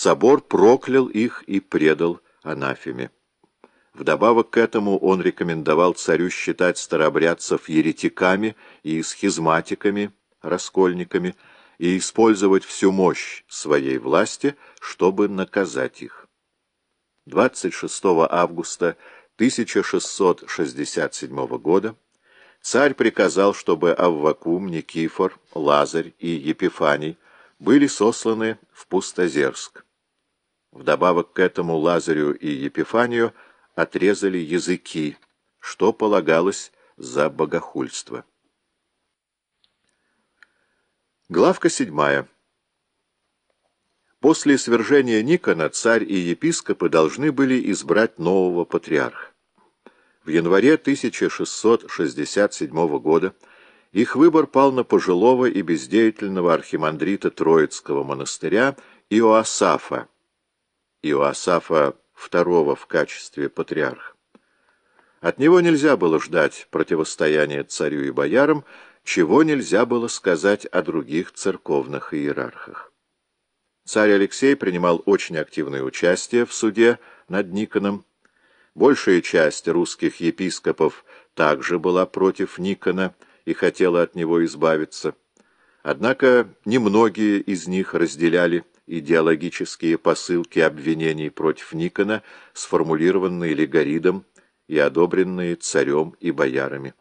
собор проклял их и предал анафеме. Вдобавок к этому он рекомендовал царю считать старобрядцев еретиками и схизматиками, раскольниками, и использовать всю мощь своей власти, чтобы наказать их. 26 августа 1667 года царь приказал, чтобы Аввакум, Никифор, Лазарь и Епифаний были сосланы в Пустозерск. Вдобавок к этому Лазарю и Епифанию отрезали языки, что полагалось за богохульство. Главка седьмая. После свержения Никона царь и епископы должны были избрать нового патриарха. В январе 1667 года их выбор пал на пожилого и бездеятельного архимандрита Троицкого монастыря Иоасафа, Иоасафа II в качестве патриарха. От него нельзя было ждать противостояния царю и боярам, чего нельзя было сказать о других церковных иерархах. Царь Алексей принимал очень активное участие в суде над Никоном. Большая часть русских епископов также была против Никона и хотела от него избавиться. Однако немногие из них разделяли идеологические посылки обвинений против Никона, сформулированные Легоридом и одобренные царем и боярами.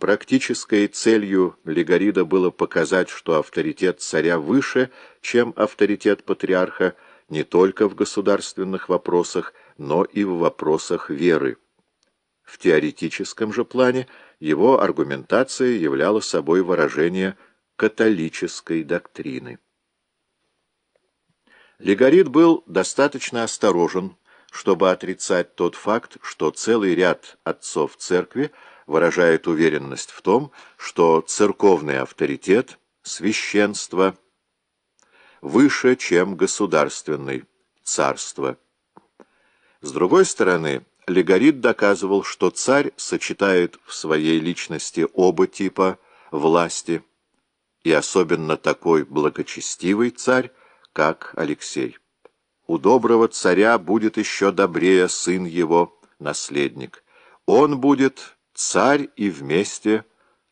Практической целью Легорида было показать, что авторитет царя выше, чем авторитет патриарха, не только в государственных вопросах, но и в вопросах веры. В теоретическом же плане его аргументация являла собой выражение католической доктрины. Легорид был достаточно осторожен, чтобы отрицать тот факт, что целый ряд отцов церкви выражает уверенность в том, что церковный авторитет, священство, выше, чем государственный, царство. С другой стороны, Легорит доказывал, что царь сочетает в своей личности оба типа власти, и особенно такой благочестивый царь, как Алексей. У доброго царя будет еще добрее сын его, наследник. Он будет Царь и вместе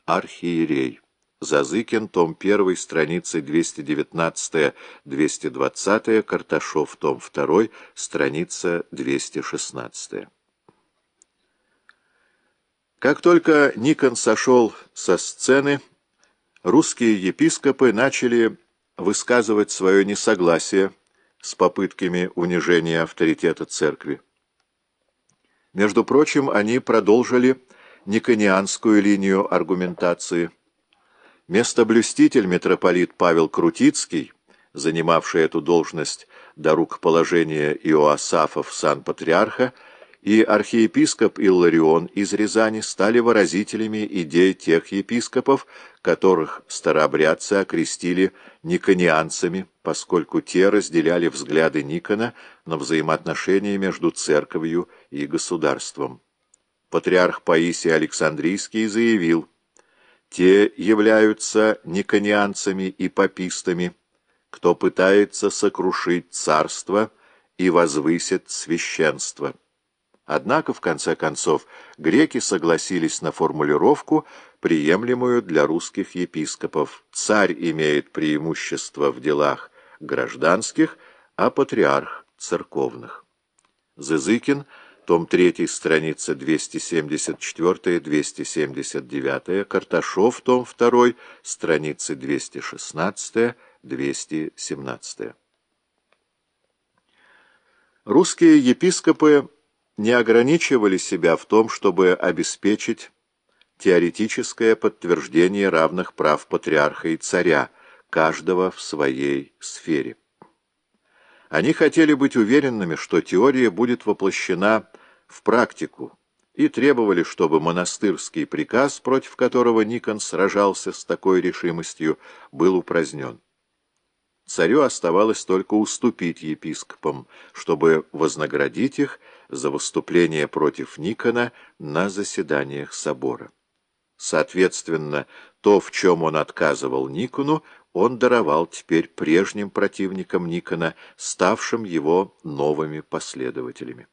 архиерей. Зазыкин, том 1, страницы 219-220, Карташов, том 2, страница 216. Как только Никон сошел со сцены, русские епископы начали высказывать свое несогласие с попытками унижения авторитета церкви. Между прочим, они продолжили никонианскую линию аргументации. Местоблюститель митрополит Павел Крутицкий, занимавший эту должность до рукоположения Иоасафов сан-патриарха, и архиепископ Илларион из Рязани стали выразителями идей тех епископов, которых старообрядцы окрестили никонианцами, поскольку те разделяли взгляды Никона на взаимоотношения между церковью и государством патриарх Паисий Александрийский заявил, «Те являются никонианцами и папистами, кто пытается сокрушить царство и возвысит священство». Однако, в конце концов, греки согласились на формулировку, приемлемую для русских епископов. Царь имеет преимущество в делах гражданских, а патриарх — церковных. Зызыкин — том 3, страница 274-279, Карташов, том 2, страницы 216-217. Русские епископы не ограничивали себя в том, чтобы обеспечить теоретическое подтверждение равных прав патриарха и царя, каждого в своей сфере. Они хотели быть уверенными, что теория будет воплощена в практику, и требовали, чтобы монастырский приказ, против которого Никон сражался с такой решимостью, был упразднен. Царю оставалось только уступить епископам, чтобы вознаградить их за выступление против Никона на заседаниях собора. Соответственно, то, в чем он отказывал Никону, он даровал теперь прежним противникам Никона, ставшим его новыми последователями.